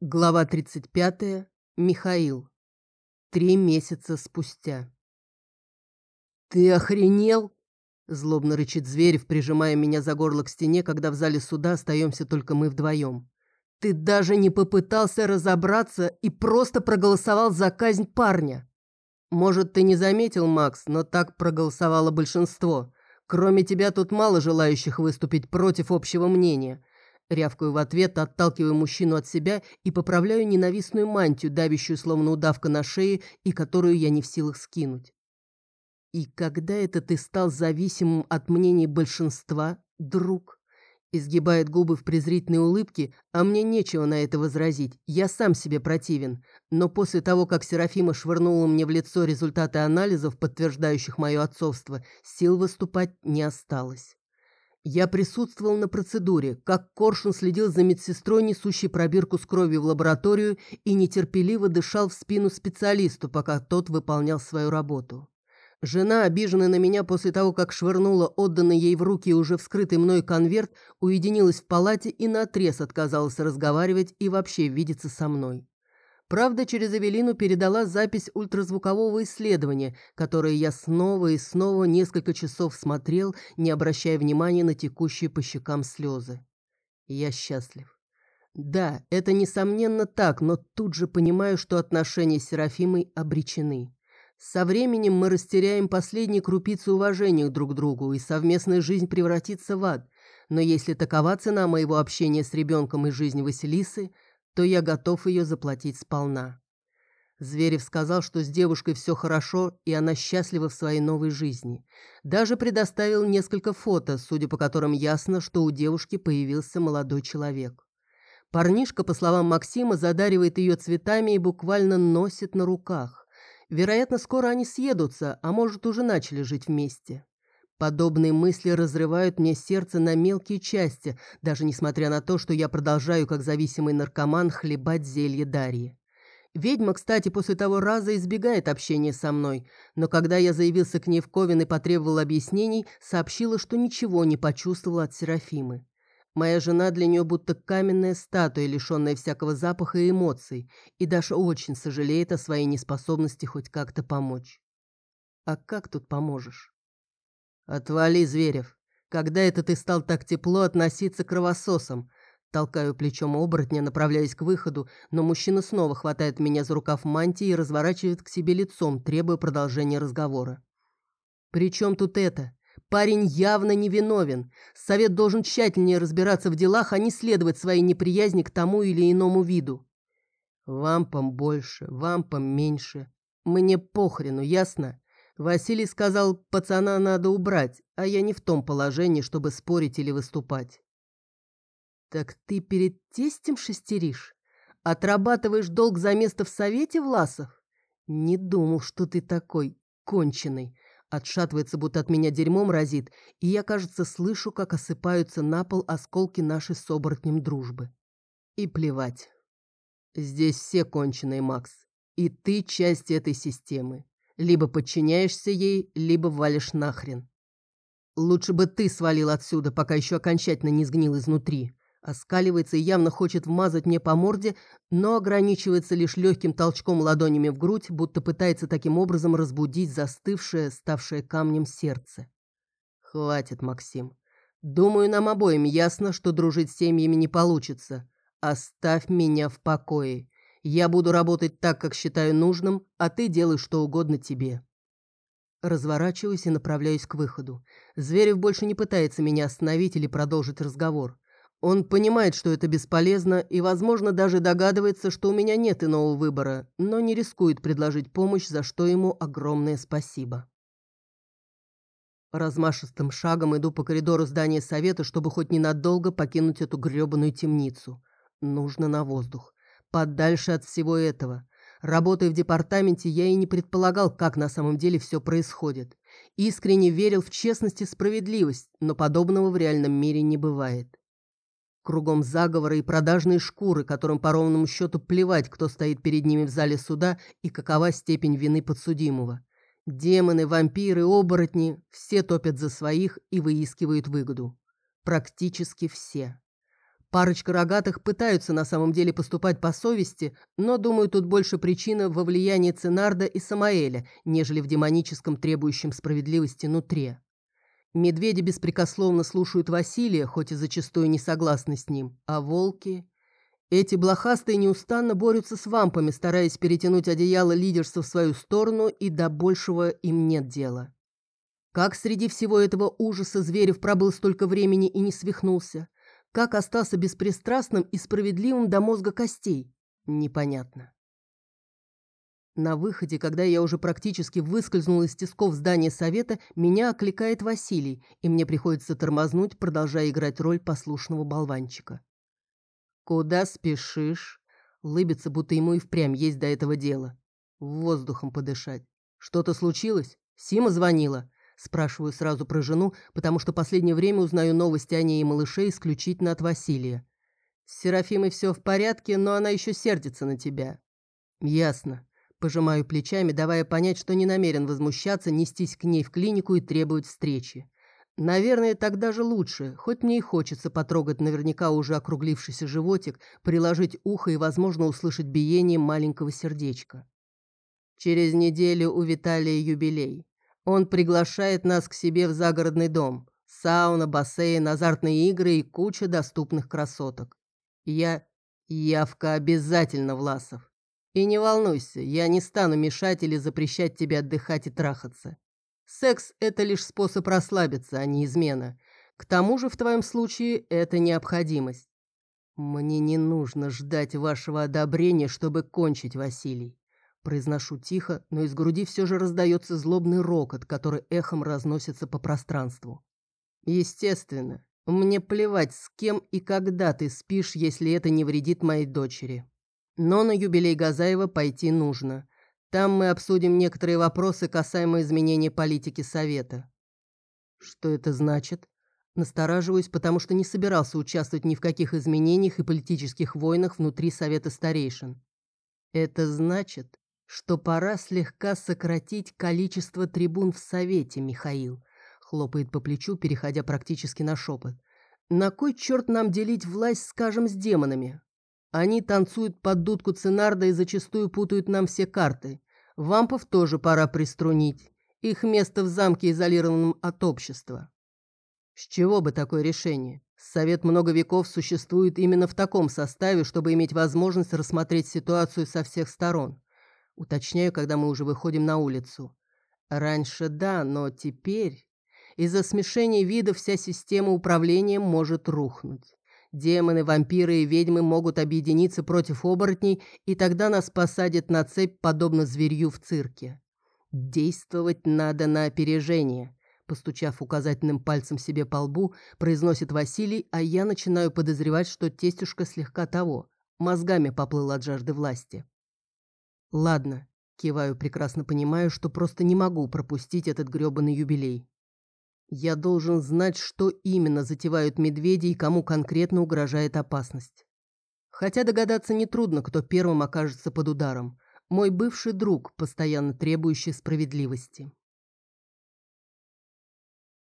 Глава 35. Михаил. Три месяца спустя. «Ты охренел?» – злобно рычит Зверев, прижимая меня за горло к стене, когда в зале суда остаемся только мы вдвоем. «Ты даже не попытался разобраться и просто проголосовал за казнь парня!» «Может, ты не заметил, Макс, но так проголосовало большинство. Кроме тебя тут мало желающих выступить против общего мнения». Рявкаю в ответ, отталкиваю мужчину от себя и поправляю ненавистную мантию, давящую словно удавка на шее и которую я не в силах скинуть. И когда это ты стал зависимым от мнений большинства, друг? Изгибает губы в презрительной улыбке, а мне нечего на это возразить. Я сам себе противен. Но после того, как Серафима швырнула мне в лицо результаты анализов, подтверждающих мое отцовство, сил выступать не осталось. Я присутствовал на процедуре, как Коршун следил за медсестрой, несущей пробирку с кровью в лабораторию, и нетерпеливо дышал в спину специалисту, пока тот выполнял свою работу. Жена, обиженная на меня после того, как швырнула отданный ей в руки уже вскрытый мной конверт, уединилась в палате и наотрез отказалась разговаривать и вообще видеться со мной. Правда, через Эвелину передала запись ультразвукового исследования, которое я снова и снова несколько часов смотрел, не обращая внимания на текущие по щекам слезы. Я счастлив. Да, это несомненно так, но тут же понимаю, что отношения с Серафимой обречены. Со временем мы растеряем последние крупицы уважения друг к другу, и совместная жизнь превратится в ад. Но если такова цена моего общения с ребенком и жизни Василисы – то я готов ее заплатить сполна. Зверев сказал, что с девушкой все хорошо, и она счастлива в своей новой жизни. Даже предоставил несколько фото, судя по которым ясно, что у девушки появился молодой человек. Парнишка, по словам Максима, задаривает ее цветами и буквально носит на руках. Вероятно, скоро они съедутся, а может, уже начали жить вместе. Подобные мысли разрывают мне сердце на мелкие части, даже несмотря на то, что я продолжаю, как зависимый наркоман, хлебать зелье Дарьи. Ведьма, кстати, после того раза избегает общения со мной, но когда я заявился к ней в Ковен и потребовал объяснений, сообщила, что ничего не почувствовала от Серафимы. Моя жена для нее будто каменная статуя, лишенная всякого запаха и эмоций, и Даша очень сожалеет о своей неспособности хоть как-то помочь. А как тут поможешь? «Отвали, Зверев! Когда это ты стал так тепло относиться к кровососам?» Толкаю плечом оборотня, направляясь к выходу, но мужчина снова хватает меня за рукав мантии и разворачивает к себе лицом, требуя продолжения разговора. «При чем тут это? Парень явно невиновен. Совет должен тщательнее разбираться в делах, а не следовать своей неприязни к тому или иному виду. Вампам больше, вампам меньше. Мне похрену, ясно? Василий сказал, пацана надо убрать, а я не в том положении, чтобы спорить или выступать. Так ты перед тестем шестеришь? Отрабатываешь долг за место в совете, Власов? Не думал, что ты такой конченый. Отшатывается, будто от меня дерьмом разит, и я, кажется, слышу, как осыпаются на пол осколки нашей с оборотнем дружбы. И плевать. Здесь все конченые, Макс. И ты часть этой системы. Либо подчиняешься ей, либо валишь нахрен. Лучше бы ты свалил отсюда, пока еще окончательно не сгнил изнутри. Оскаливается и явно хочет вмазать мне по морде, но ограничивается лишь легким толчком ладонями в грудь, будто пытается таким образом разбудить застывшее, ставшее камнем сердце. Хватит, Максим. Думаю, нам обоим ясно, что дружить с семьями не получится. Оставь меня в покое. Я буду работать так, как считаю нужным, а ты делай что угодно тебе. Разворачиваюсь и направляюсь к выходу. Зверев больше не пытается меня остановить или продолжить разговор. Он понимает, что это бесполезно, и, возможно, даже догадывается, что у меня нет иного выбора, но не рискует предложить помощь, за что ему огромное спасибо. Размашистым шагом иду по коридору здания совета, чтобы хоть ненадолго покинуть эту грёбаную темницу. Нужно на воздух подальше от всего этого. Работая в департаменте, я и не предполагал, как на самом деле все происходит. Искренне верил в честность и справедливость, но подобного в реальном мире не бывает. Кругом заговоры и продажные шкуры, которым по ровному счету плевать, кто стоит перед ними в зале суда и какова степень вины подсудимого. Демоны, вампиры, оборотни – все топят за своих и выискивают выгоду. Практически все. Парочка рогатых пытаются на самом деле поступать по совести, но, думаю, тут больше причина во влиянии Ценарда и Самаэля, нежели в демоническом требующем справедливости нутре. Медведи беспрекословно слушают Василия, хоть и зачастую не согласны с ним, а волки... Эти блохастые неустанно борются с вампами, стараясь перетянуть одеяло лидерства в свою сторону, и до большего им нет дела. Как среди всего этого ужаса Зверев пробыл столько времени и не свихнулся? Как остался беспристрастным и справедливым до мозга костей? Непонятно. На выходе, когда я уже практически выскользнул из тисков здания совета, меня окликает Василий, и мне приходится тормознуть, продолжая играть роль послушного болванчика. «Куда спешишь?» Лыбится, будто ему и впрямь есть до этого дела. Воздухом подышать. «Что-то случилось? Сима звонила?» Спрашиваю сразу про жену, потому что последнее время узнаю новости о ней и малыше исключительно от Василия. С Серафимой все в порядке, но она еще сердится на тебя. Ясно. Пожимаю плечами, давая понять, что не намерен возмущаться, нестись к ней в клинику и требовать встречи. Наверное, так даже лучше, хоть мне и хочется потрогать наверняка уже округлившийся животик, приложить ухо и, возможно, услышать биение маленького сердечка. Через неделю у Виталия юбилей. Он приглашает нас к себе в загородный дом. Сауна, бассейн, азартные игры и куча доступных красоток. Я... Явка обязательно, Власов. И не волнуйся, я не стану мешать или запрещать тебе отдыхать и трахаться. Секс – это лишь способ расслабиться, а не измена. К тому же в твоем случае это необходимость. Мне не нужно ждать вашего одобрения, чтобы кончить, Василий. Произношу тихо, но из груди все же раздается злобный рокот, который эхом разносится по пространству. Естественно, мне плевать, с кем и когда ты спишь, если это не вредит моей дочери. Но на юбилей Газаева пойти нужно. Там мы обсудим некоторые вопросы, касаемо изменения политики Совета. Что это значит? Настораживаюсь, потому что не собирался участвовать ни в каких изменениях и политических войнах внутри Совета Старейшин. Это значит, что пора слегка сократить количество трибун в Совете, Михаил. Хлопает по плечу, переходя практически на шепот. На кой черт нам делить власть, скажем, с демонами? Они танцуют под дудку Ценарда и зачастую путают нам все карты. Вампов тоже пора приструнить. Их место в замке изолированном от общества. С чего бы такое решение? Совет много веков существует именно в таком составе, чтобы иметь возможность рассмотреть ситуацию со всех сторон. Уточняю, когда мы уже выходим на улицу. Раньше да, но теперь... Из-за смешения видов вся система управления может рухнуть. Демоны, вампиры и ведьмы могут объединиться против оборотней, и тогда нас посадят на цепь, подобно зверью в цирке. Действовать надо на опережение. Постучав указательным пальцем себе по лбу, произносит Василий, а я начинаю подозревать, что тестюшка слегка того, мозгами поплыл от жажды власти. Ладно, киваю, прекрасно понимаю, что просто не могу пропустить этот грёбаный юбилей. Я должен знать, что именно затевают медведи и кому конкретно угрожает опасность. Хотя догадаться нетрудно, кто первым окажется под ударом. Мой бывший друг, постоянно требующий справедливости.